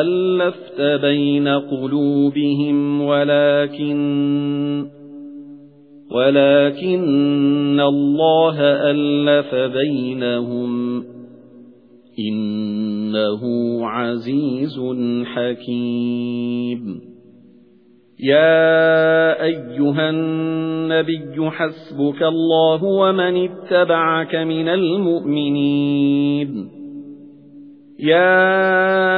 أَلَّفْتَ بَيْنَ قُلُوبِهِمْ وَلَكِنَّ وَلَكِنَّ اللَّهَ أَلَّفَ بَيْنَهُمْ إِنَّهُ عَزِيزٌ حَكِيمٌ. يَا أَيُّهَا النَّبِيُّ حَسْبُكَ اللَّهُ وَمَنِ اتَّبَعَكَ مِنَ الْمُؤْمِنِينَ. يَا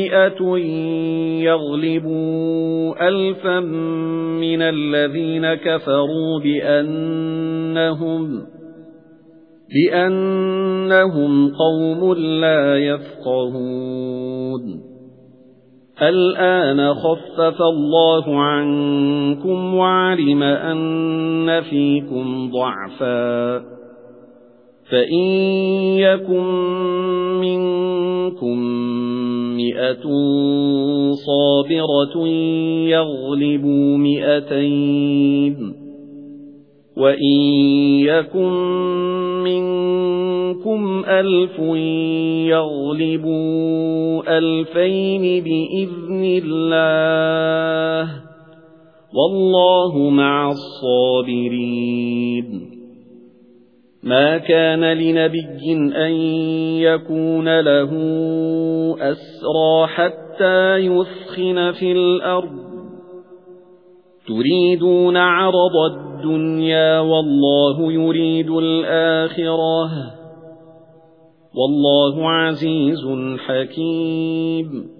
مِئَةٌ يَغْلِبُوا أَلْفًا مِنَ الَّذِينَ كَفَرُوا بِأَنَّهُمْ بِأَنَّهُمْ قَوْمٌ لَّا يَفْقَهُونَ. الْآنَ خَفَّفَ اللَّهُ عَنكُمْ وَعَلِمَ أَنَّ فِيكُمْ ضَعْفًا. فَإِن يَكُن مِّنكُم مِئَةٌ صَابِرَةٌ يَغْلِبُوا مِئَتَيْنِ وَإِن يَكُن مِّنكُمْ أَلْفٌ يَغْلِبُوا أَلْفَيْنِ بِإِذْنِ اللَّهِ وَاللَّهُ مَعَ الصَّابِرِينَ مَا كَانَ لِنَبِيٍّ أَن يَكُونَ لَهُ أَسْرَى حَتَّى يُثْخِنَ فِي الْأَرْضِ. تُرِيدُونَ عَرَضَ الدُّنْيَا وَاللَّهُ يُرِيدُ الْآخِرَةَ. وَاللَّهُ عَزِيزٌ حَكِيمٌ.